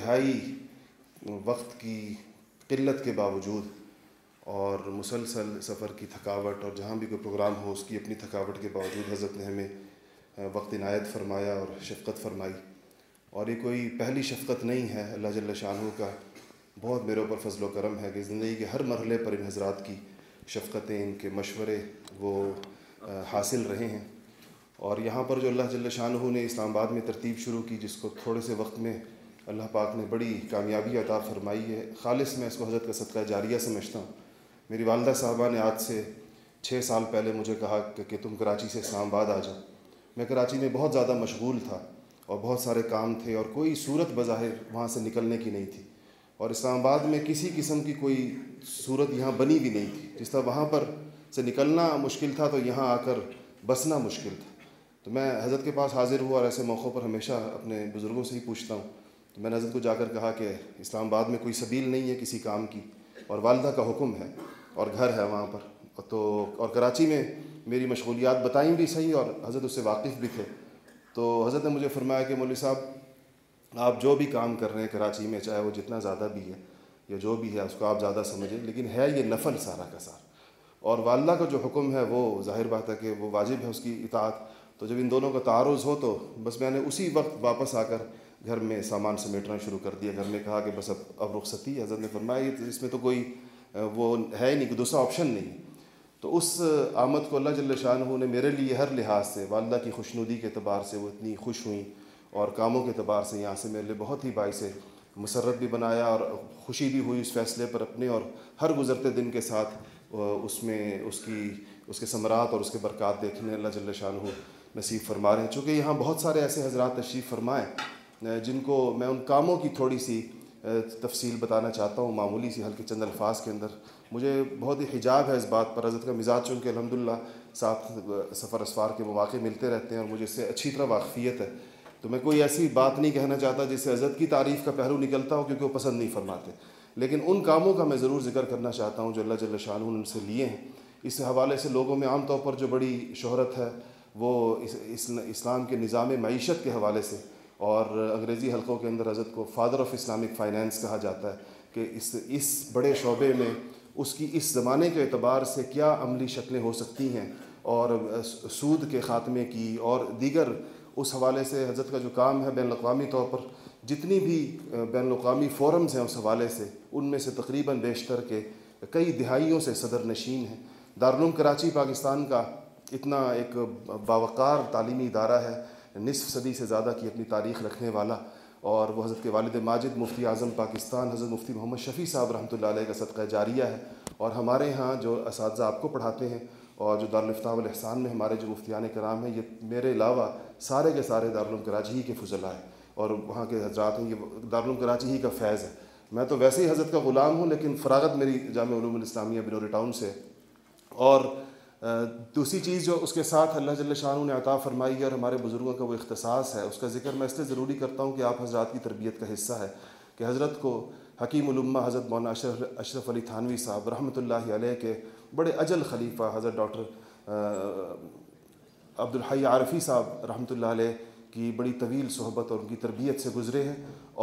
انتہائی وقت کی قلت کے باوجود اور مسلسل سفر کی تھکاوٹ اور جہاں بھی کوئی پروگرام ہو، اس کی اپنی تھکاوٹ کے باوجود حضرت نے ہمیں وقت عنایت فرمایا اور شفقت فرمائی۔ اور یہ کوئی پہلی شفقت نہیں ہے اللہ جل شاہ کا۔ بہت میرے اوپر فضل و کرم ہے کہ زندگی کے ہر مرحلے پر ان حضرات کی شفقتیں، ان کے مشورے وہ حاصل رہے ہیں۔ اور یہاں پر جو اللہ جل شاہ نے اسلام آباد میں ترتیب شروع کی، جس کو تھوڑے سے وقت میں اللہ پاک نے بڑی کامیابی عطا فرمائی ہے۔ خالص میں اس کو حضرت کا صدقہ جاریہ سمجھتا ہوں۔ میری والدہ صاحبہ نے آج سے چھ سال پہلے مجھے کہا کہ تم کراچی سے اسلام آباد آ جاؤ۔ میں کراچی میں بہت زیادہ مشغول تھا اور بہت سارے کام تھے اور کوئی صورت بظاہر وہاں سے نکلنے کی نہیں تھی۔ اور اسلام آباد میں کسی قسم کی کوئی صورت یہاں بنی بھی نہیں تھی۔ جس طرح وہاں پر سے نکلنا مشکل تھا تو یہاں آ کر بسنا مشکل تھا۔ تو میں حضرت کے پاس حاضر ہوا اور ایسے موقعوں پر ہمیشہ اپنے بزرگوں سے ہی پوچھتا ہوں تو میں نے حضرت کو جا کر کہا کہ اسلام آباد میں کوئی سبیل نہیں ہے کسی کام کی اور والدہ کا حکم ہے اور گھر ہے وہاں پر تو اور کراچی میں میری مشغولیات بتائیں بھی صحیح اور حضرت اس سے واقف بھی تھے۔ تو حضرت نے مجھے فرمایا کہ مولوی صاحب، آپ جو بھی کام کر رہے ہیں کراچی میں، چاہے وہ جتنا زیادہ بھی ہے یا جو بھی ہے، اس کو آپ زیادہ سمجھیں، لیکن ہے یہ نفل سارا کا سارا۔ اور والدہ کا جو حکم ہے، وہ ظاہر بات ہے کہ وہ واجب ہے اس کی اطاعت۔ تو جب ان دونوں کا تعارض ہو تو بس میں نے اسی وقت واپس آ کر گھر میں سامان سمیٹنا شروع کر دیا، گھر میں کہا کہ بس اب اب رخصتی حضرت نے فرمایا اس میں تو کوئی وہ ہے ہی نہیں کہ دوسرا آپشن نہیں۔ تو اس آمد کو اللہ جل شاہ نے میرے لیے ہر لحاظ سے، والدہ کی خوشنودی کے اعتبار سے وہ اتنی خوش ہوئیں اور کاموں کے اعتبار سے یہاں سے میرے لیے بہت ہی باعث مسرت بھی بنایا اور خوشی بھی ہوئی اس فیصلے پر اپنے اور ہر گزرتے دن کے ساتھ اس میں اس کی، اس کے ثمرات اور اس کے برکات دیکھنے اللہ جل شاہ نصیب فرما رہے ہیں۔ چونکہ یہاں بہت سارے ایسے حضرات تشریف فرمائیں جن کو میں ان کاموں کی تھوڑی سی تفصیل بتانا چاہتا ہوں، معمولی سی ہلکے چند الفاظ کے اندر۔ مجھے بہت ہی حجاب ہے اس بات پر۔ حضرت کا مزاج چونکہ الحمد للہ ساتھ سفر اسفار کے مواقع ملتے رہتے ہیں اور مجھے اس سے اچھی طرح واقفیت ہے۔ تو میں کوئی ایسی بات نہیں کہنا چاہتا جس سے حضرت کی تعریف کا پہلو نکلتا ہو کیونکہ وہ پسند نہیں فرماتے۔ لیکن ان کاموں کا میں ضرور ذکر کرنا چاہتا ہوں جو اللہ جل شاہ ان سے لیے ہیں۔ اس حوالے سے لوگوں میں عام طور پر جو بڑی شہرت ہے، وہ اسلام کے نظام معیشت کے حوالے سے۔ اور انگریزی حلقوں کے اندر حضرت کو فادر آف اسلامک فائنینس کہا جاتا ہے کہ اس اس بڑے شعبے میں اس کی اس زمانے کے اعتبار سے کیا عملی شکلیں ہو سکتی ہیں اور سود کے خاتمے کی اور دیگر اس حوالے سے حضرت کا جو کام ہے بین الاقوامی طور پر، جتنی بھی بین الاقوامی فورمز ہیں اس حوالے سے، ان میں سے تقریباً بیشتر کے کئی دہائیوں سے صدر نشین ہیں۔ دارالعلوم کراچی، پاکستان کا اتنا ایک باوقار تعلیمی ادارہ ہے۔ نصف صدی سے زیادہ کی اپنی تاریخ رکھنے والا اور وہ حضرت کے والد ماجد مفتی اعظم پاکستان، حضرت مفتی محمد شفیع صاحب رحمۃ اللہ علیہ کا صدقہ جاریہ ہے اور ہمارے ہاں جو اساتذہ آپ کو پڑھاتے ہیں اور جو دارالفتاح الاحسان میں ہمارے جو مفتیان کرام ہیں، یہ میرے علاوہ سارے کے سارے دارالعلوم کراچی ہی کے فضلہ ہیں اور وہاں کے حضرات ہیں، یہ دارالعلوم کراچی ہی کا فیض ہے۔ میں تو ویسے ہی حضرت کا غلام ہوں، لیکن فراغت میری جامع علوم الاسلامیہ بنور ٹاؤن سے اور دوسری چیز جو اس کے ساتھ اللہ جل شاہ نے عطا فرمائی ہے اور ہمارے بزرگوں کا وہ اختصاص ہے، اس کا ذکر میں اس لیے ضروری کرتا ہوں کہ آپ حضرات کی تربیت کا حصہ ہے کہ حضرت کو حکیم علمہ حضرت مولانا اشرف اشرف علی تھانوی صاحب رحمۃ اللہ علیہ کے بڑے اجل خلیفہ حضرت ڈاکٹر عبدالحی عارفی صاحب رحمۃ اللہ علیہ کی بڑی طویل صحبت اور ان کی تربیت سے گزرے ہیں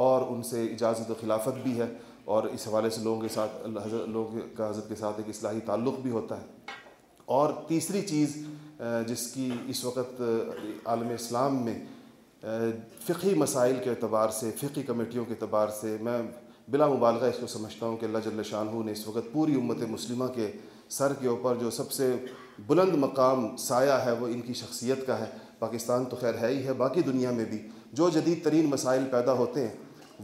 اور ان سے اجازت و خلافت بھی ہے اور اس حوالے سے لوگوں کے ساتھ حضرت، لوگوں کا حضرت کے ساتھ ایک اصلاحی تعلق بھی ہوتا ہے۔ اور تیسری چیز جس کی اس وقت عالم اسلام میں فقہی مسائل کے اعتبار سے فقی کمیٹیوں کے اعتبار سے، میں بلا مبالغہ اس کو سمجھتا ہوں کہ اللہ جل شاہ نے اس وقت پوری امت مسلمہ کے سر کے اوپر جو سب سے بلند مقام سایہ ہے، وہ ان کی شخصیت کا ہے۔ پاکستان تو خیر ہے ہی ہے، باقی دنیا میں بھی۔ جو جدید ترین مسائل پیدا ہوتے ہیں،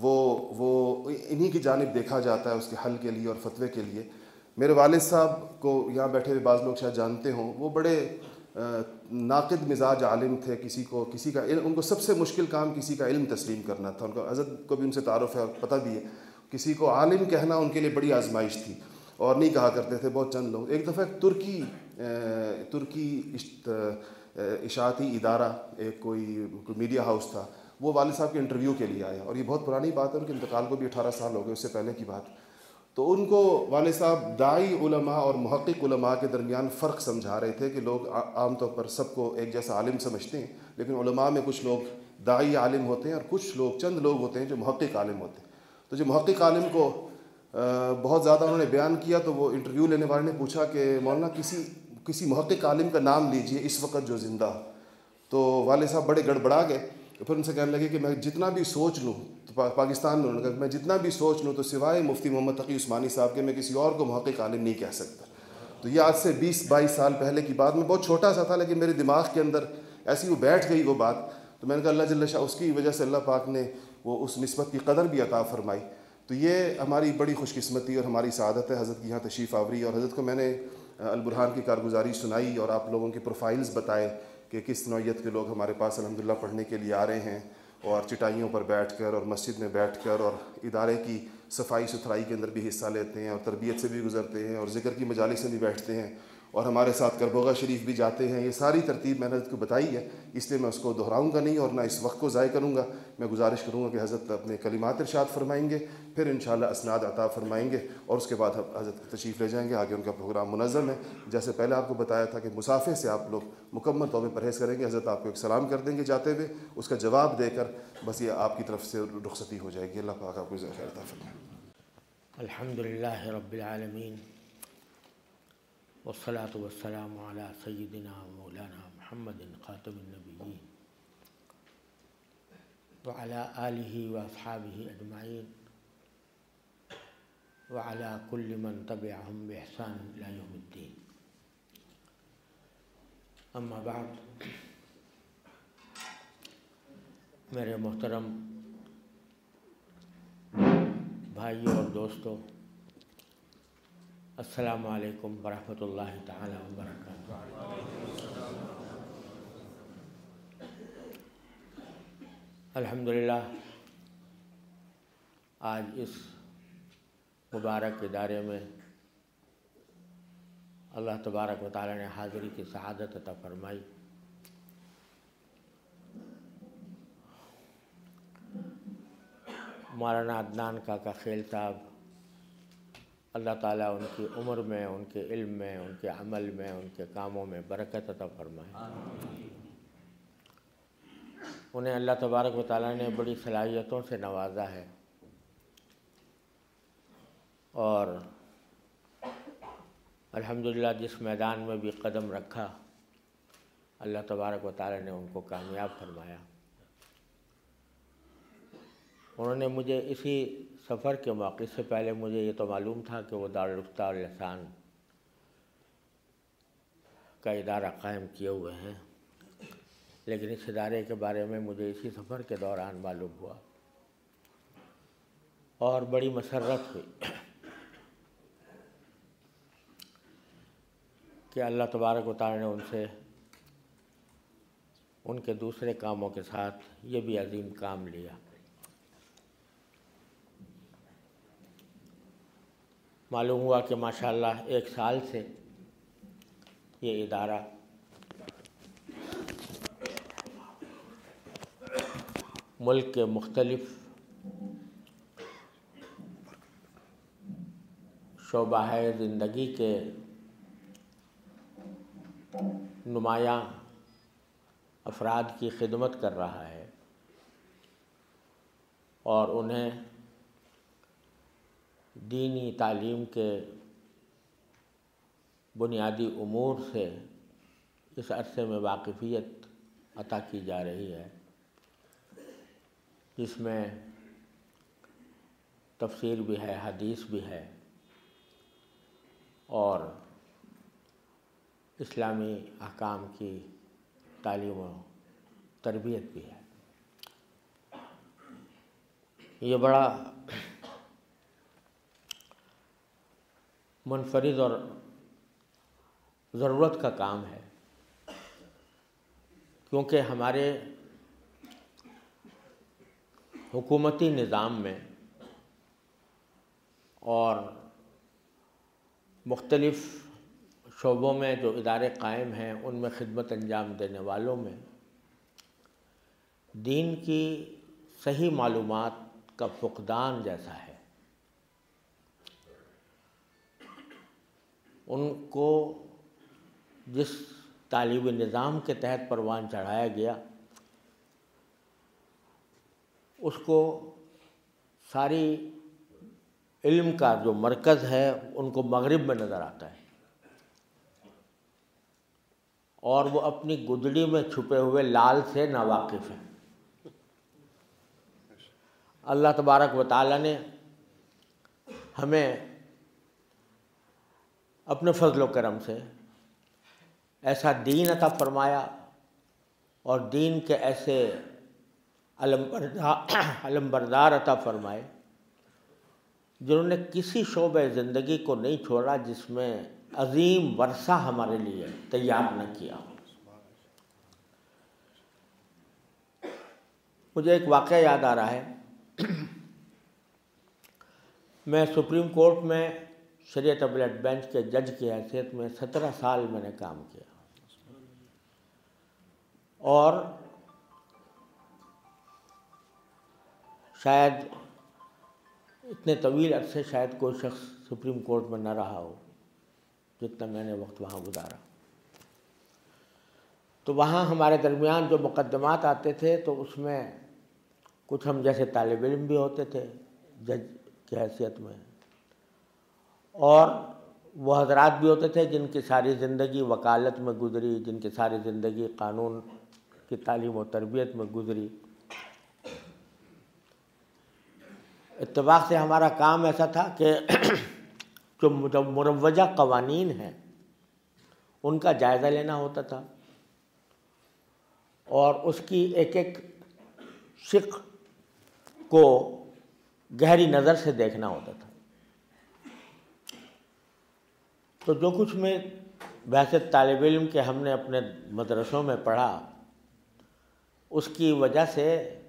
وہ وہ انہی کی جانب دیکھا جاتا ہے اس کے حل کے لیے اور فتوے کے لیے۔ میرے والد صاحب کو یہاں بیٹھے ہوئے بعض لوگ شاید جانتے ہوں، وہ بڑے ناقد مزاج عالم تھے، کسی کو، کسی کا علم، ان کو سب سے مشکل کام کسی کا علم تسلیم کرنا تھا۔ ان کو حضرت کو بھی ان سے تعارف ہے اور پتہ بھی ہے۔ کسی کو عالم کہنا ان کے لیے بڑی آزمائش تھی اور نہیں کہا کرتے تھے بہت چند لوگ۔ ایک دفعہ ترکی ترکی اشاعتی ادارہ، ایک کوئی میڈیا ہاؤس تھا۔ وہ والد صاحب کے انٹرویو کے لیے آیا اور یہ بہت پرانی بات ہے، ان کے انتقال کو بھی اٹھارہ سال ہو گئے، اس سے پہلے کی بات۔ تو ان کو والد صاحب دائی علماء اور محقق علماء کے درمیان فرق سمجھا رہے تھے کہ لوگ عام طور پر سب کو ایک جیسا عالم سمجھتے ہیں، لیکن علماء میں کچھ لوگ دائی عالم ہوتے ہیں اور کچھ لوگ چند لوگ ہوتے ہیں جو محقق عالم ہوتے ہیں۔ تو جو محقق عالم کو بہت زیادہ انہوں نے بیان کیا تو وہ انٹرویو لینے والے نے پوچھا کہ مولانا، کسی کسی محقق عالم کا نام لیجیے اس وقت جو زندہ تو والد صاحب بڑے گڑبڑا گئے۔ پھر ان سے کہنے لگے کہ میں جتنا بھی سوچ لوں، تو پاکستان میں، انہوں نے کہا میں جتنا بھی سوچ لوں، تو سوائے مفتی محمد تقی عثمانی صاحب کے، میں کسی اور کو محقق عالم نہیں کہہ سکتا۔ تو یہ آج سے بیس، بائیس سال پہلے کی بات، میں بہت چھوٹا سا تھا، لیکن میرے دماغ کے اندر ایسی وہ بیٹھ گئی وہ بات۔ تو میں نے کہا اللہ جل شاہ، اس کی وجہ سے اللہ پاک نے وہ اس نسبت کی قدر بھی عطا فرمائی۔ تو یہ ہماری بڑی خوش قسمتی اور ہماری سعادت ہے، حضرت کی یہاں تشریف آوری۔ اور حضرت کو میں نے البرحان کی کارگزاری سنائی اور آپ لوگوں کے پروفائلز بتائے۔ کہ کس نوعیت کے لوگ ہمارے پاس الحمدللہ پڑھنے کے لیے آ رہے ہیں اور چٹائیوں پر بیٹھ کر اور مسجد میں بیٹھ کر اور ادارے کی صفائی ستھرائی کے اندر بھی حصہ لیتے ہیں اور تربیت سے بھی گزرتے ہیں اور ذکر کی مجالس سے بھی بیٹھتے ہیں۔ اور ہمارے ساتھ کربوگا شریف بھی جاتے ہیں۔ یہ ساری ترتیب میں نے حضرت کو بتائی ہے، اس لیے میں اس کو دہراؤں گا نہیں اور نہ اس وقت کو ضائع کروں گا۔ میں گزارش کروں گا کہ حضرت اپنے کلمات ارشاد فرمائیں گے، پھر انشاءاللہ اسناد عطا فرمائیں گے اور اس کے بعد حضرت تشریف لے جائیں گے۔ آگے ان کا پروگرام منظم ہے۔ جیسے پہلے آپ کو بتایا تھا کہ مسافے سے آپ لوگ مکمل طور پہ پرہیز کریں گے، حضرت آپ کو ایک سلام کر دیں گے جاتے ہوئے۔ اس کا جواب دے کر بس یہ آپ کی طرف سے رخصتی ہو جائے گی۔ اللہ پاک آپ کو خیر عطا فرمائے۔ الحمد للہ رب العالمین۔ والصلاة والسلام على سيدنا مولانا محمد خاتم النبيين وعلى آله وأصحابه أجمعين وعلى كل من تبعهم بإحسان إلى يوم الدين. أما بعد، میرے محترم بھائیوں اور دوستوں السلام علیکم ورحمۃ اللہ تعالیٰ وبرکاتہ۔ الحمد للہ آج اس مبارک ادارے میں اللہ تبارک و تعالیٰ نے حاضری کی سعادت عطا فرمائی۔ مولانا عدنان کاکا خیل صاحب اللہ تعالیٰ ان کی عمر میں، ان کے علم میں، ان کے عمل میں، ان کے کاموں میں برکت عطا فرمائے۔ انہیں اللہ تبارک و تعالیٰ نے بڑی صلاحیتوں سے نوازا ہے۔ اور الحمدللہ جس میدان میں بھی قدم رکھا، اللہ تبارک و تعالیٰ نے ان کو کامیاب فرمایا۔ انہوں نے مجھے اسی سفر کے موقع سے پہلے مجھے یہ تو معلوم تھا کہ وہ دارالفتہ اللسان کا ادارہ قائم کیے ہوئے ہیں، لیکن اس ادارے کے بارے میں مجھے اسی سفر کے دوران معلوم ہوا اور بڑی مسرت ہوئی کہ اللہ تبارک و تعالی نے ان سے ان کے دوسرے کاموں کے ساتھ یہ بھی عظیم کام لیا۔ معلوم ہوا کہ ماشاءاللہ ایک سال سے یہ ادارہ ملک کے مختلف شعبہ زندگی کے نمایاں افراد کی خدمت کر رہا ہے اور انہیں دینی تعلیم کے بنیادی امور سے اس عرصے میں واقفیت عطا کی جا رہی ہے، جس میں تفسیر بھی ہے، حدیث بھی ہے اور اسلامی احکام کی تعلیم و تربیت بھی ہے۔ یہ بڑا منفرد اور ضرورت کا کام ہے۔ کیونکہ ہمارے حکومتی نظام میں اور مختلف شعبوں میں جو ادارے قائم ہیں، ان میں خدمت انجام دینے والوں میں دین کی صحیح معلومات کا فقدان جیسا ہے۔ ان کو جس تعلیمی نظام کے تحت پروان چڑھایا گیا، اس کو ساری علم کا جو مرکز ہے، ان کو مغرب میں نظر آتا ہے۔ اور وہ اپنی گدڑی میں چھپے ہوئے لال سے ناواقف ہیں۔ اللہ تبارک و تعالیٰ نے ہمیں اپنے فضل و کرم سے ایسا دین عطا فرمایا اور دین کے ایسے علم بردار علم بردار عطا فرمائے جنہوں نے کسی شعبہ زندگی کو نہیں چھوڑا جس میں عظیم ورثہ ہمارے لیے تیار نہ کیا مجھے ایک واقعہ یاد آ رہا ہے۔ میں سپریم کورٹ میں شریعت ابلیٹ بینچ کے جج کی حیثیت میں سترہ سال میں نے کام کیا۔ اور شاید اتنے طویل عرصے شاید کوئی شخص سپریم کورٹ میں نہ رہا ہو جتنا میں نے وقت وہاں گزارا۔ تو وہاں ہمارے درمیان جو مقدمات آتے تھے تو اس میں کچھ ہم جیسے طالب علم بھی ہوتے تھے، جج کی حیثیت میں۔ اور وہ حضرات بھی ہوتے تھے جن کی ساری زندگی وکالت میں گزری، جن کی ساری زندگی قانون کی تعلیم و تربیت میں گزری۔ اتفاق سے ہمارا کام ایسا تھا کہ جو مروجہ قوانین ہیں، ان کا جائزہ لینا ہوتا تھا۔ اور اس کی ایک ایک شق کو گہری نظر سے دیکھنا ہوتا تھا۔ تو جو کچھ میں بحث طالب علم کے ہم نے اپنے مدرسوں میں پڑھا، اس کی وجہ سے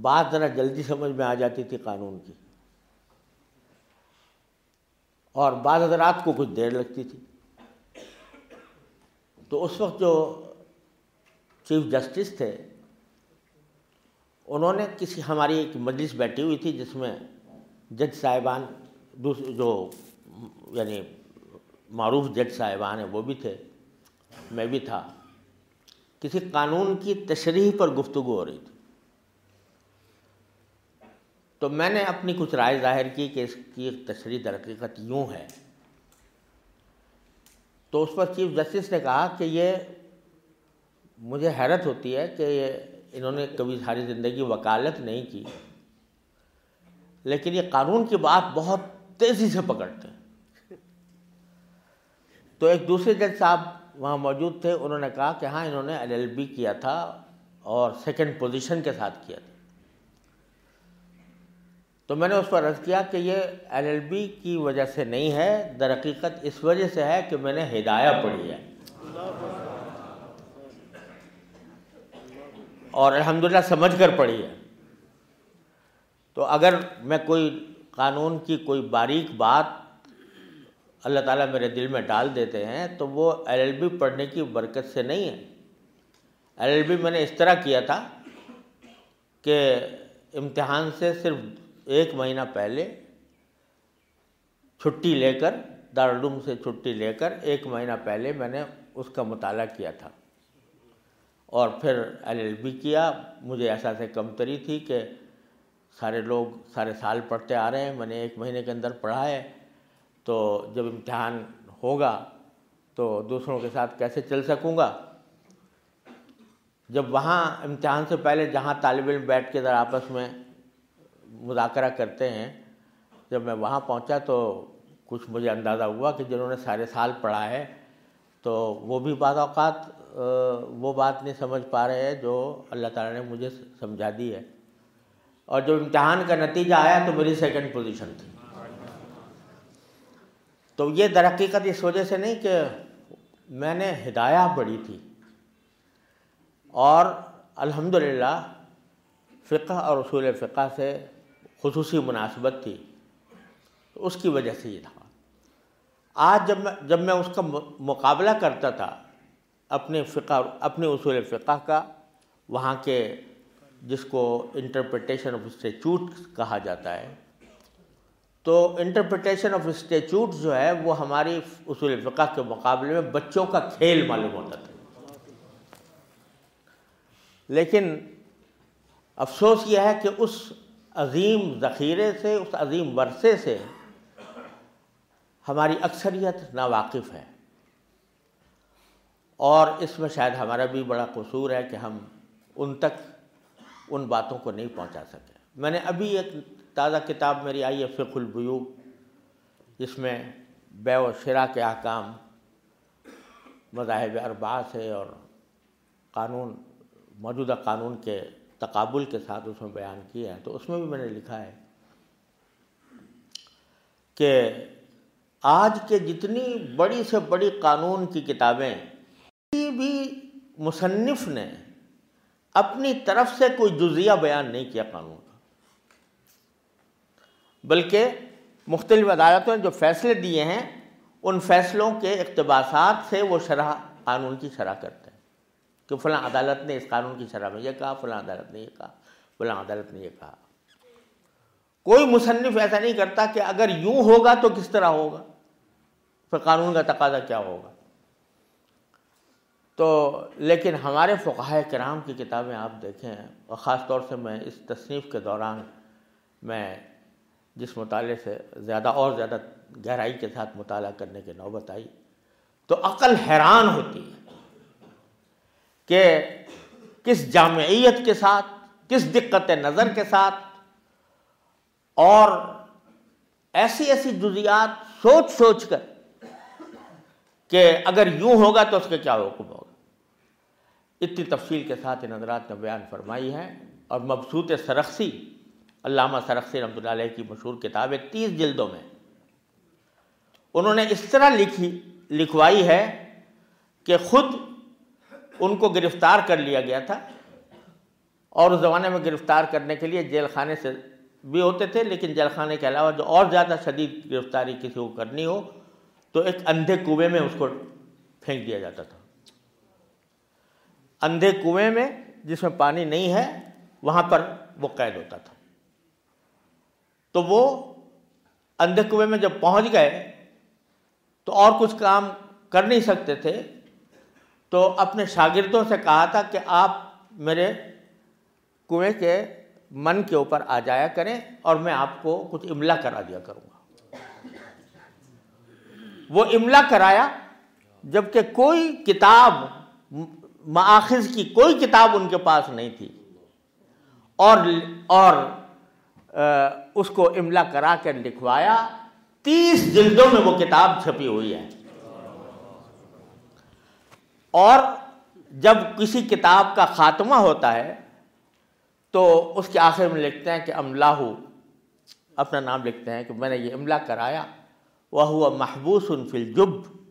بات ذرا جلدی سمجھ میں آ جاتی تھی قانون کی۔ اور بعض حضرات کو کچھ دیر لگتی تھی۔ تو اس وقت جو چیف جسٹس تھے، انہوں نے کسی، ہماری ایک مجلس بیٹھی ہوئی تھی جس میں جج صاحبان دوسرے جو یعنی معروف جج صاحبان ہیں، وہ بھی تھے، میں بھی تھا۔ کسی قانون کی تشریح پر گفتگو ہو رہی تھی۔ تو میں نے اپنی کچھ رائے ظاہر کی کہ اس کی تشریح درقیقت یوں ہے۔ تو اس پر چیف جسٹس نے کہا کہ یہ مجھے حیرت ہوتی ہے کہ یہ انہوں نے کبھی ساری زندگی وکالت نہیں کی، لیکن یہ قانون کی بات بہت تیزی سے پکڑتے ہیں۔ تو ایک دوسرے جج صاحب وہاں موجود تھے، انہوں نے کہا کہ ہاں انہوں نے ایل ایل بی کیا تھا اور سیکنڈ پوزیشن کے ساتھ کیا تھا۔ تو میں نے اس پر عرض کیا کہ یہ ایل ایل بی کی وجہ سے نہیں ہے، در حقیقت اس وجہ سے ہے کہ میں نے ہدایہ پڑھی ہے۔ اور الحمدللہ سمجھ کر پڑھی ہے۔ تو اگر میں کوئی قانون کی کوئی باریک بات اللہ تعالیٰ میرے دل میں ڈال دیتے ہیں، تو وہ ایل ایل بی پڑھنے کی برکت سے نہیں ہے۔ ایل ایل بی میں نے اس طرح کیا تھا کہ امتحان سے صرف ایک مہینہ پہلے چھٹی لے کر، دارالعلوم سے چھٹی لے کر ایک مہینہ پہلے میں نے اس کا مطالعہ کیا تھا۔ اور پھر ایل ایل بی کیا، مجھے ایسا سے کمتری تھی کہ سارے لوگ، سارے سال پڑھتے آ رہے ہیں، میں نے ایک مہینے کے اندر پڑھا ہے۔ تو جب امتحان ہوگا تو دوسروں کے ساتھ کیسے چل سکوں گا؟ جب وہاں امتحان سے پہلے جہاں طالب علم بیٹھ کے ذرا آپس میں مذاکرہ کرتے ہیں، جب میں وہاں پہنچا تو کچھ مجھے اندازہ ہوا کہ جنہوں نے سارے سال پڑھا ہے، تو وہ بھی بعض اوقات وہ بات نہیں سمجھ پا رہے ہیں جو اللہ تعالیٰ نے مجھے سمجھا دی ہے۔ اور جب امتحان کا نتیجہ آیا تو میری سیکنڈ پوزیشن تھی۔ تو یہ در حقیقت اس وجہ سے نہیں کہ میں نے ہدایہ پڑھی تھی۔ اور الحمدللہ فقہ اور اصول فقہ سے خصوصی مناسبت تھی۔ اس کی وجہ سے یہ تھا۔ آج جب میں جب میں اس کا مقابلہ کرتا تھا اپنے فقہ اپنے اصول فقہ کا، وہاں کے جس کو انٹرپریٹیشن آف اسٹیچوٹ کہا جاتا ہے تو انٹرپریٹیشن آف اسٹیچوٹ جو ہے وہ ہماری اصول فقہ کے مقابلے میں بچوں کا کھیل معلوم ہوتا تھا۔ لیکن افسوس یہ ہے کہ اس عظیم ذخیرے سے، اس عظیم ورثے سے ہماری اکثریت ناواقف ہے۔ اور اس میں شاید ہمارا بھی بڑا قصور ہے کہ ہم ان تک ان باتوں کو نہیں پہنچا سکے۔ میں نے ابھی ایک تازہ کتاب میری آئی ہے فقہ البیوع جس میں بے و شرا کے احکام مذاہب اربع سے اور قانون، موجودہ قانون کے تقابل کے ساتھ اس میں بیان کیا ہے۔ تو اس میں بھی میں نے لکھا ہے کہ آج کے جتنی بڑی سے بڑی قانون کی کتابیں، کسی بھی مصنف نے اپنی طرف سے کوئی جزیہ بیان نہیں کیا قانون کا۔ بلکہ مختلف عدالتوں نے جو فیصلے دیے ہیں، ان فیصلوں کے اقتباسات سے وہ شرح قانون کی شرح کرتے ہیں کہ فلاں عدالت نے اس قانون کی شرح میں یہ کہا، فلاں عدالت نے یہ کہا، فلاں عدالت نے یہ کہا۔ کوئی مصنف ایسا نہیں کرتا کہ اگر یوں ہوگا تو کس طرح ہوگا؟ پھر قانون کا تقاضا کیا ہوگا؟ تو لیکن ہمارے فقہ کرام کی کتابیں آپ دیکھیں، اور خاص طور سے میں اس تصنیف کے دوران میں جس مطالعے سے زیادہ اور زیادہ گہرائی کے ساتھ مطالعہ کرنے کی نوبت آئی، تو عقل حیران ہوتی ہے کہ کس جامعیت کے ساتھ، کس دقت نظر کے ساتھ اور ایسی ایسی جزیات سوچ سوچ کر کہ اگر یوں ہوگا تو اس کے کیا حکم ہوگا؟ اتنی تفصیل کے ساتھ ان حضرات نے بیان فرمائی ہے اور مبسوط سرخسی علامہ سرخسی رحمۃ اللہ علیہ کی مشہور کتاب ہے تیس جلدوں میں۔ انہوں نے اس طرح لکھی، لکھوائی ہے کہ خود ان کو گرفتار کر لیا گیا تھا اور اس زمانے میں گرفتار کرنے کے لیے جیل خانے سے بھی ہوتے تھے، لیکن جیل خانے کے علاوہ جو اور زیادہ شدید گرفتاری کسی کو کرنی ہو تو ایک اندھے کنویں میں اس کو پھینک دیا جاتا تھا۔ اندھے کنویں میں جس میں پانی نہیں ہے، وہاں پر وہ قید ہوتا تھا۔ تو وہ اندھے کنویں میں جب پہنچ گئے تو اور کچھ کام کر نہیں سکتے تھے، تو اپنے شاگردوں سے کہا تھا کہ آپ میرے کنویں کے من کے اوپر آ جایا کریں اور میں آپ کو کچھ املا کرا دیا کروں گا۔ وہ املا کرایا جبکہ کوئی کتاب، مآخذ کی کوئی کتاب ان کے پاس نہیں تھی۔ اور اور اس کو املا کرا کر لکھوایا، تیس جلدوں میں وہ کتاب چھپی ہوئی ہے۔ اور جب کسی کتاب کا خاتمہ ہوتا ہے، تو اس کے آخر میں لکھتے ہیں کہ املاہو اپنا نام لکھتے ہیں کہ میں نے یہ املا کرایا۔ وہ ہوا محبوس فی الجب۔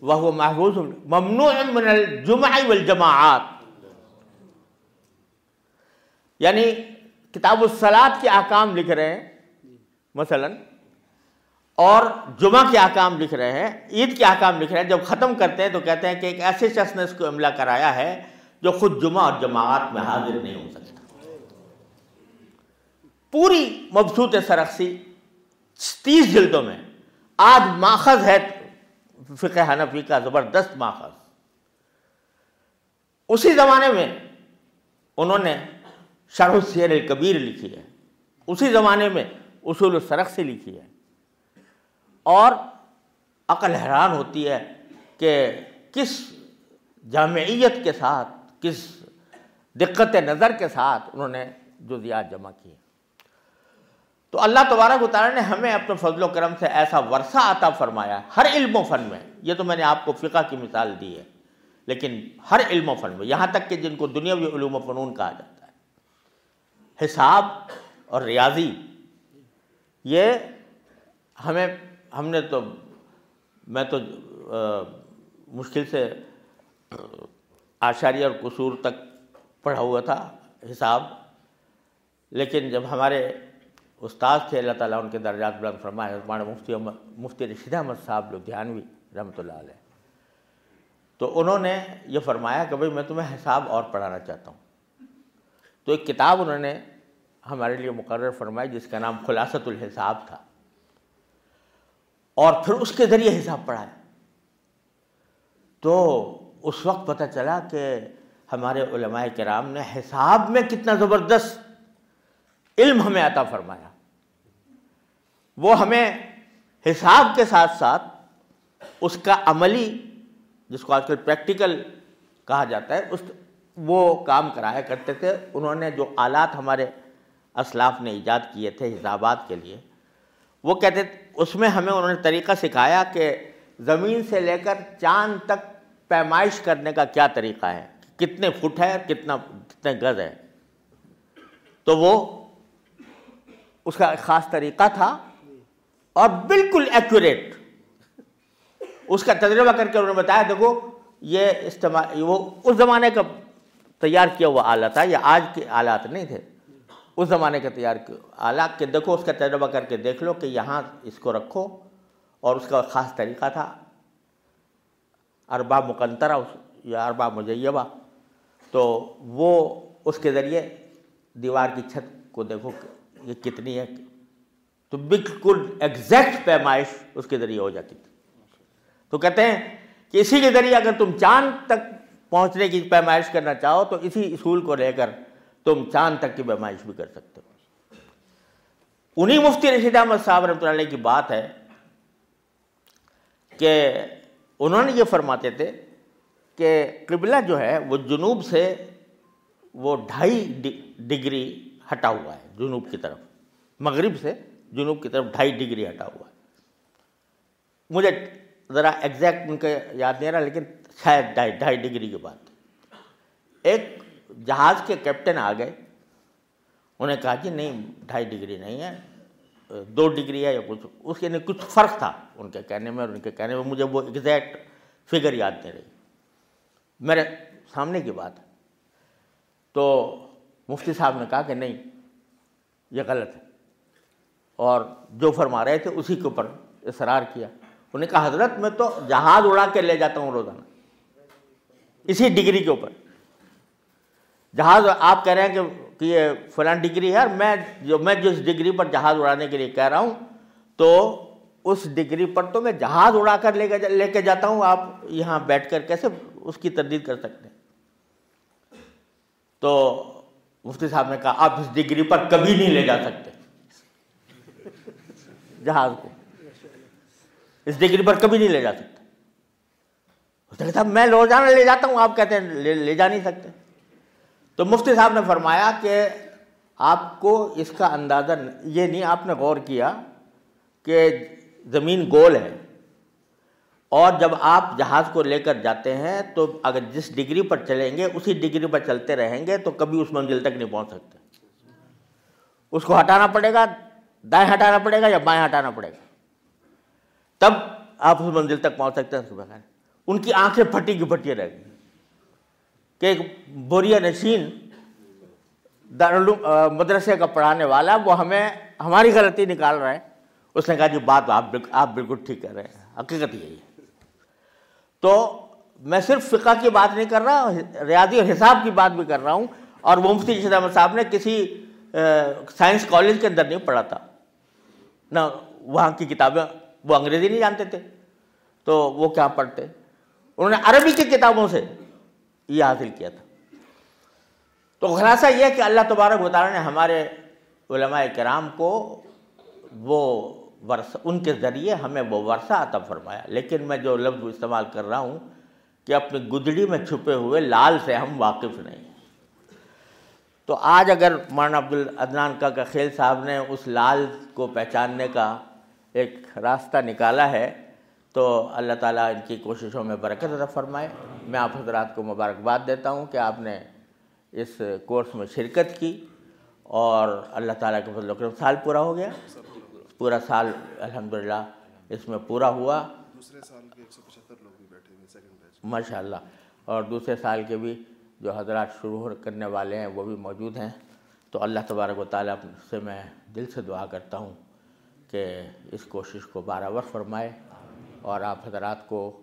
وہ محبوس، ممنوع من الجمع والجماعات۔ یعنی کتاب الصلاط کے احکام لکھ رہے ہیں، مثلا، اور جمعہ کے احکام لکھ رہے ہیں، عید کے احکام لکھ رہے ہیں، جب ختم کرتے ہیں تو کہتے ہیں کہ ایک ایسے شخص نے اس کو املا کرایا ہے جو خود جمعہ اور جماعت میں حاضر نہیں ہو سکتا۔ پوری مبسوط سرخسی تیس جلدوں میں، آج ماخذ ہے فقہ حنفی کا زبردست ماخذ۔ اسی زمانے میں انہوں نے شرح السیر الکبیر لکھی ہے۔ اسی زمانے میں اصول السرخ سے لکھی ہے۔ اور عقل حیران ہوتی ہے کہ کس جامعیت کے ساتھ، کس دقت نظر کے ساتھ انہوں نے جزیات جمع کی تو اللہ تبارک و تعالیٰ نے ہمیں اپنے فضل و کرم سے ایسا ورثہ عطا فرمایا ہر علم و فن میں۔ یہ تو میں نے آپ کو فقہ کی مثال دی ہے، لیکن ہر علم و فن میں۔ یہاں تک کہ جن کو دنیاوی علوم و فنون کہا جاتا ہے۔ حساب اور ریاضی، یہ ہمیں، ہم نے تو، میں تو مشکل سے، آشاری اور قصور تک پڑھا ہوا تھا حساب، لیکن جب ہمارے استاد تھے، اللہ تعالیٰ ان کے درجات بلند فرمائے ہمارے مفتی مفتی رشید احمد صاحب لدھیانوی رحمۃ اللہ علیہ، تو انہوں نے یہ فرمایا کہ بھائی میں تمہیں حساب اور پڑھانا چاہتا ہوں۔ تو ایک کتاب انہوں نے ہمارے لیے مقرر فرمائی جس کا نام خلاصت الحساب تھا اور پھر اس کے ذریعے حساب پڑھایا تو اس وقت پتہ چلا کہ ہمارے علماء کرام نے حساب میں کتنا زبردست علم ہمیں عطا فرمایا وہ ہمیں حساب کے ساتھ ساتھ اس کا عملی جس کو آج کل پریکٹیکل کہا جاتا ہے، اس وہ کام کرایا کرتے تھے۔ انہوں نے جو آلات ہمارے اسلاف نے ایجاد کیے تھے حسابات کے لیے، وہ کہتے اس میں ہمیں انہوں نے طریقہ سکھایا کہ زمین سے لے کر چاند تک پیمائش کرنے کا کیا طریقہ ہے؟ کتنے فٹ ہے، کتنا، کتنے گز ہے؟ تو وہ اس کا ایک خاص طریقہ تھا اور بالکل ایکوریٹ اس کا تجربہ کر کے انہوں نے بتایا، دیکھو، یہ استعمال، وہ اس زمانے کا تیار کیا ہوا آلہ تھا، یہ آج کے آلات نہیں تھے۔ اس زمانے کا تیار کیا آلات کے دیکھو، اس کا تجربہ کر کے دیکھ لو کہ یہاں اس کو رکھو اور اس کا خاص طریقہ تھا۔ اربا مقنطرہ یا اربا مجیبہ۔ تو وہ اس کے ذریعے دیوار کی چھت کو دیکھو یہ کتنی ہے۔ تو بالکل ایگزیکٹ پیمائش اس کے ذریعے ہو جاتی تھی۔ تو کہتے ہیں کہ اسی کے ذریعے اگر تم چاند تک پہنچنے کی پیمائش کرنا چاہو تو اسی اصول کو لے کر تم چاند تک کی پیمائش بھی کر سکتے ہو۔ انہی مفتی رشید احمد صاحب رحمۃ اللہ علیہ کی بات ہے کہ انہوں نے یہ فرماتے تھے کہ قبلہ جو ہے وہ جنوب سے وہ ڈھائی ڈگری ہٹا ہوا ہے جنوب کی طرف۔ مغرب سے جنوب کی طرف ڈھائی ڈگری ہٹا ہوا ہے۔ مجھے ذرا ایگزیکٹ ان کا یاد نہیں رہا لیکن شاید ڈھائی ڈھائی ڈگری کی بات۔ ایک جہاز کے کیپٹن آ گئے۔ انہیں کہا کہ نہیں، ڈھائی ڈگری نہیں ہے، دو ڈگری ہے یا کچھ۔ اس کے کچھ فرق تھا ان کے کہنے میں اور ان کے کہنے میں، مجھے وہ ایگزیکٹ فگر یاد نہیں رہی۔ میرے سامنے کی بات۔ ہے تو مفتی صاحب نے کہا کہ نہیں، یہ غلط ہے۔ اور جو فرما رہے تھے، اسی کے اوپر اصرار کیا۔ انہوں نے کہا، حضرت، میں تو جہاز اڑا کے لے جاتا ہوں روزانہ۔ اسی ڈگری کے اوپر۔ جہاز آپ کہہ رہے ہیں کہ یہ فلان ڈگری ہے اور میں جو میں جس ڈگری پر جہاز اڑانے کے لیے کہہ رہا ہوں، تو اس ڈگری پر تو میں جہاز اڑا کر لے کے لے کے جاتا ہوں، آپ یہاں بیٹھ کر کیسے اس کی تردید کر سکتے ہیں؟ تو مفتی صاحب نے کہا، آپ اس ڈگری پر کبھی نہیں لے جا سکتے۔ جہاز کو۔ اس ڈگری پر کبھی نہیں لے جا سکتے۔ صاحب، میں روزانہ لے جاتا ہوں، آپ کہتے ہیں، لے جا نہیں سکتے۔ تو مفتی صاحب نے فرمایا کہ آپ کو اس کا اندازہ یہ نہیں، آپ نے غور کیا کہ زمین گول ہے۔ اور جب آپ جہاز کو لے کر جاتے ہیں تو اگر جس ڈگری پر چلیں گے، اسی ڈگری پر چلتے رہیں گے تو کبھی اس منزل تک نہیں پہنچ سکتے۔ اس کو ہٹانا پڑے گا، دائیں ہٹانا پڑے گا یا بائیں ہٹانا پڑے گا؟ تب آپ اس منزل تک پہنچ سکتے ہیں۔ ان کی آنکھیں پھٹی کی پھٹی رہ گئی۔ کہ ایک بوریا نشین دارالعلوم مدرسے کا پڑھانے والا، وہ ہمیں ہماری غلطی نکال رہا ہے۔ اس نے کہا جی بات آپ آپ بالکل ٹھیک کر رہے ہیں۔ حقیقت یہی ہے۔ تو میں صرف فقہ کی بات نہیں کر رہا، ریاضی اور حساب کی بات بھی کر رہا ہوں۔ اور وہ مفتی رشید احمد صاحب نے کسی سائنس کالج کے اندر نہیں پڑھا تھا۔ نہ، وہاں کی کتابیں وہ انگریزی نہیں جانتے تھے۔ تو وہ کیا پڑھتے؟ انہوں نے عربی کی کتابوں سے یہ حاصل کیا تھا۔ تو خلاصہ یہ کہ اللہ تبارک تعالیٰ نے ہمارے علماء کرام کو وہ ورثہ، ان کے ذریعے ہمیں وہ ورثہ عطا فرمایا۔ لیکن میں جو لفظ استعمال کر رہا ہوں کہ اپنی گدڑی میں چھپے ہوئے لال سے ہم واقف نہیں۔ تو آج اگر مولانا عبد العدنان کا خیل صاحب نے اس لال کو پہچاننے کا ایک راستہ نکالا ہے تو اللہ تعالیٰ ان کی کوششوں میں برکت عطا فرمائے۔ میں آپ حضرات کو مبارکباد دیتا ہوں کہ آپ نے اس کورس میں شرکت کی اور اللہ تعالیٰ کے فضل و سال پورا ہو گیا۔ پورا سال الحمدللہ اس میں پورا ہوا۔ ماشاء اللہ اور دوسرے سال کے بھی جو حضرات شروع کرنے والے ہیں وہ بھی موجود ہیں۔ تو اللہ تبارک و تعالیٰ سے میں دل سے دعا کرتا ہوں کہ اس کوشش کو بارآور فرمائے۔ اور آپ حضرات کو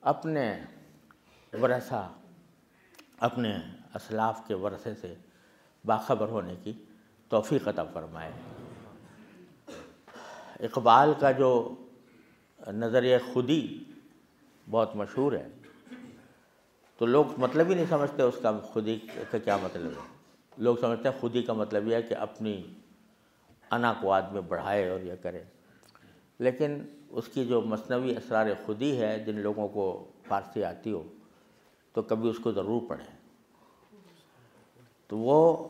اپنے ورثہ، اپنے اسلاف کے ورثے سے باخبر ہونے کی توفیق عطا فرمائے۔ اقبال کا جو نظریہ خودی بہت مشہور ہے، تو لوگ مطلب ہی نہیں سمجھتے اس کا خودی کا کیا مطلب ہے۔ لوگ سمجھتے ہیں خودی کا مطلب یہ ہے کہ اپنی انا کو آدمی بڑھائے اور یہ کرے۔ لیکن اس کی جو مصنوعی اسرار خودی ہے، جن لوگوں کو فارسی آتی ہو، تو کبھی اس کو ضرور پڑھیں۔ تو وہ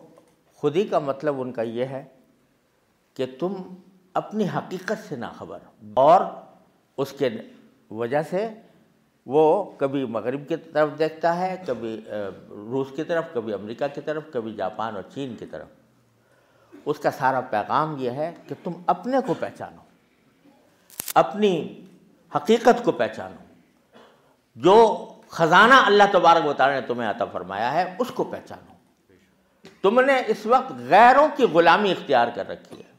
خودی کا مطلب ان کا یہ ہے کہ تم اپنی حقیقت سے ناخبر اور اس کے وجہ سے وہ کبھی مغرب کی طرف دیکھتا ہے، کبھی روس کی طرف، کبھی امریکہ کی طرف، کبھی جاپان اور چین کی طرف۔ اس کا سارا پیغام یہ ہے کہ تم اپنے کو پہچانو۔ اپنی حقیقت کو پہچانو۔ جو خزانہ اللہ تبارک و تعالیٰ نے تمہیں عطا فرمایا ہے، اس کو پہچانو۔ تم نے اس وقت غیروں کی غلامی اختیار کر رکھی ہے،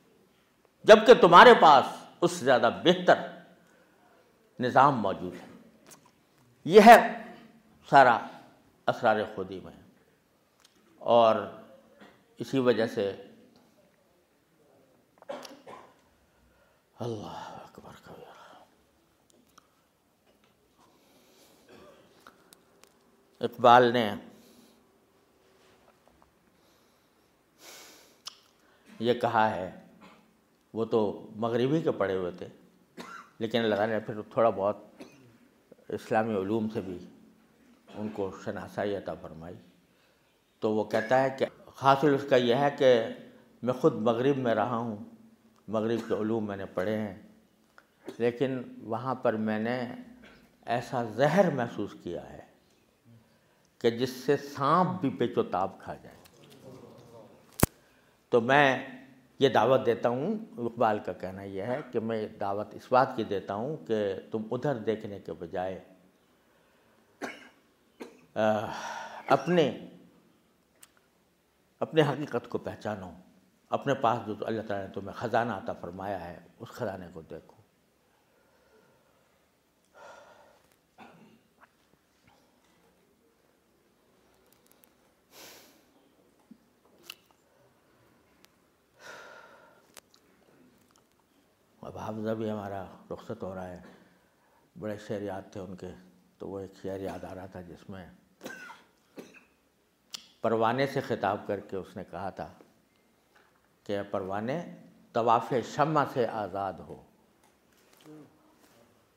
جبکہ تمہارے پاس اس سے زیادہ بہتر نظام موجود ہے۔ یہ ہے سارا اسرار خودی میں۔ اور اسی وجہ سے اللہ اقبال نے یہ کہا ہے، وہ تو مغربی کے پڑھے ہوئے تھے، لیکن اللہ نے پھر تھوڑا بہت اسلامی علوم سے بھی ان کو شناسائی عطا فرمائی۔ تو وہ کہتا ہے کہ حاصل اس کا یہ ہے کہ میں خود مغرب میں رہا ہوں، مغرب کے علوم میں نے پڑھے ہیں، لیکن وہاں پر میں نے ایسا زہر محسوس کیا ہے۔ کہ جس سے سانپ بھی پیچ و تاب کھا جائے۔ تو میں یہ دعوت دیتا ہوں، اقبال کا کہنا یہ ہے کہ میں دعوت اس بات کی دیتا ہوں کہ تم ادھر دیکھنے کے بجائے اپنے اپنے حقیقت کو پہچانو، اپنے پاس جو اللہ تعالیٰ نے تمہیں خزانہ عطا فرمایا ہے، اس خزانے کو دیکھو۔ اب حافظہ بھی ہمارا رخصت ہو رہا ہے۔ بڑے شعر یاد تھے ان کے، تو وہ ایک شعر یاد آ رہا تھا جس میں پروانے سے خطاب کر کے اس نے کہا تھا کہ پروانے، طواف شمع سے آزاد ہو۔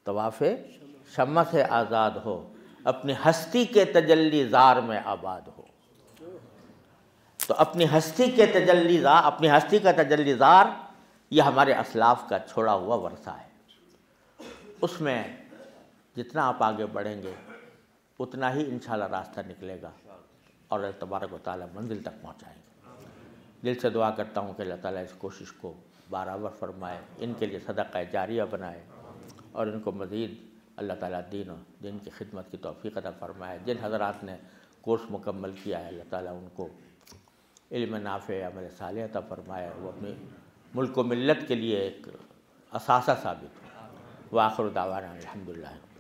طواف شمع سے آزاد ہو، اپنی ہستی کے تجلی زار میں آباد ہو۔ تو اپنی ہستی کے تجلی زار، اپنی ہستی کا تجلی زار یہ ہمارے اسلاف کا چھوڑا ہوا ورثہ ہے۔ اس میں جتنا آپ آگے بڑھیں گے، اتنا ہی انشاءاللہ راستہ نکلے گا اور اللہ تبارک و تعالیٰ منزل تک پہنچائیں گے دل سے دعا کرتا ہوں کہ اللہ تعالیٰ اس کوشش کو برابر فرمائے، ان کے لیے صدقہ جاریہ بنائے اور ان کو مزید اللہ تعالیٰ دین و دین کی خدمت کی توفیق عطا فرمائے۔ جن حضرات نے کورس مکمل کیا ہے، اللہ تعالیٰ ان کو علم نافع، عمل صالح عطا فرمائے، وہ اپنی ملک و ملت کے لیے ایک اثاثہ ثابت ہو وآخر دعوانا الحمدللہ۔